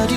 cari